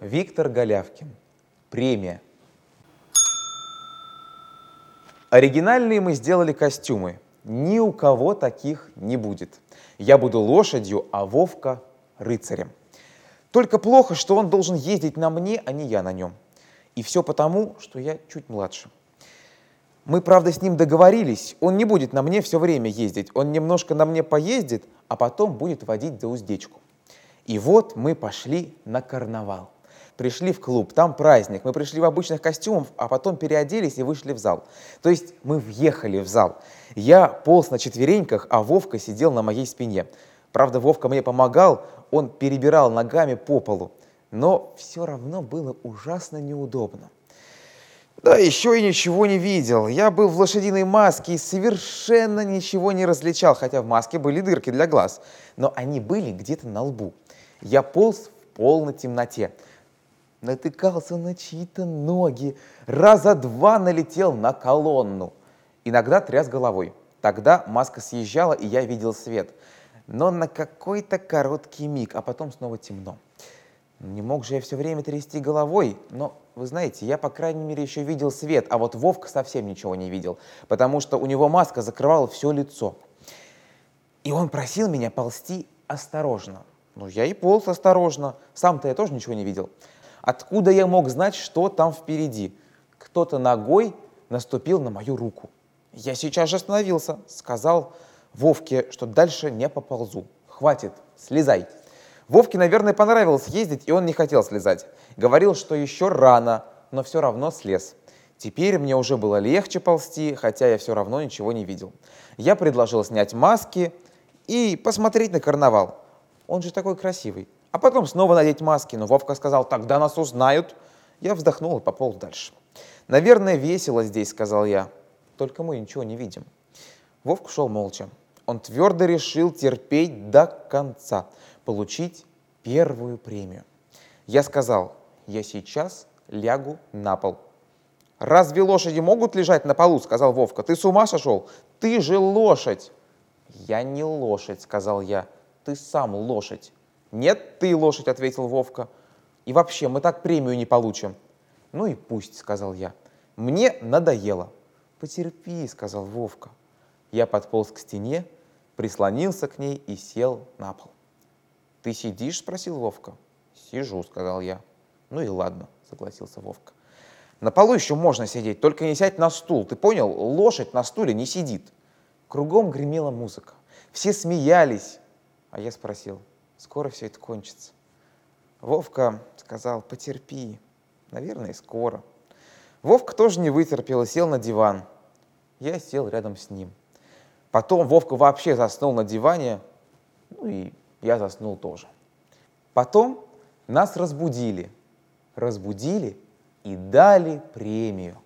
Виктор Голявкин. Премия. Оригинальные мы сделали костюмы. Ни у кого таких не будет. Я буду лошадью, а Вовка — рыцарем. Только плохо, что он должен ездить на мне, а не я на нем. И все потому, что я чуть младше. Мы, правда, с ним договорились, он не будет на мне все время ездить, он немножко на мне поездит, а потом будет водить за уздечку. И вот мы пошли на карнавал. Пришли в клуб, там праздник, мы пришли в обычных костюмах, а потом переоделись и вышли в зал. То есть мы въехали в зал. Я полз на четвереньках, а Вовка сидел на моей спине. Правда, Вовка мне помогал, он перебирал ногами по полу. Но все равно было ужасно неудобно. Да, еще и ничего не видел. Я был в лошадиной маске и совершенно ничего не различал, хотя в маске были дырки для глаз. Но они были где-то на лбу. Я полз в полной темноте. Натыкался на чьи-то ноги. Раза два налетел на колонну. Иногда тряс головой. Тогда маска съезжала, и я видел свет. Но на какой-то короткий миг, а потом снова темно. Не мог же я все время трясти головой, но, вы знаете, я, по крайней мере, еще видел свет, а вот Вовка совсем ничего не видел, потому что у него маска закрывала все лицо. И он просил меня ползти осторожно. Ну, я и полз осторожно. Сам-то я тоже ничего не видел. Откуда я мог знать, что там впереди? Кто-то ногой наступил на мою руку. Я сейчас же остановился, сказал Вовке, что дальше не поползу. Хватит, слезай. Вовке, наверное, понравилось ездить, и он не хотел слезать. Говорил, что еще рано, но все равно слез. Теперь мне уже было легче ползти, хотя я все равно ничего не видел. Я предложил снять маски и посмотреть на карнавал. Он же такой красивый. А потом снова надеть маски, но Вовка сказал, тогда нас узнают. Я вздохнул и пополз дальше. «Наверное, весело здесь», — сказал я. «Только мы ничего не видим». Вовка шел молча. Он твердо решил терпеть до конца получить первую премию. Я сказал, я сейчас лягу на пол. «Разве лошади могут лежать на полу?» — сказал Вовка. «Ты с ума сошел? Ты же лошадь!» «Я не лошадь», — сказал я. «Ты сам лошадь». «Нет, ты лошадь», — ответил Вовка. «И вообще, мы так премию не получим». «Ну и пусть», — сказал я. «Мне надоело». «Потерпи», — сказал Вовка. Я подполз к стене, прислонился к ней и сел на пол. «Ты сидишь?» — спросил Вовка. «Сижу», — сказал я. «Ну и ладно», — согласился Вовка. «На полу еще можно сидеть, только не сядь на стул. Ты понял? Лошадь на стуле не сидит». Кругом гремела музыка. Все смеялись. А я спросил, скоро все это кончится. Вовка сказал, потерпи. Наверное, скоро. Вовка тоже не вытерпел и сел на диван. Я сел рядом с ним. Потом Вовка вообще заснул на диване, ну и я заснул тоже. Потом нас разбудили. Разбудили и дали премию.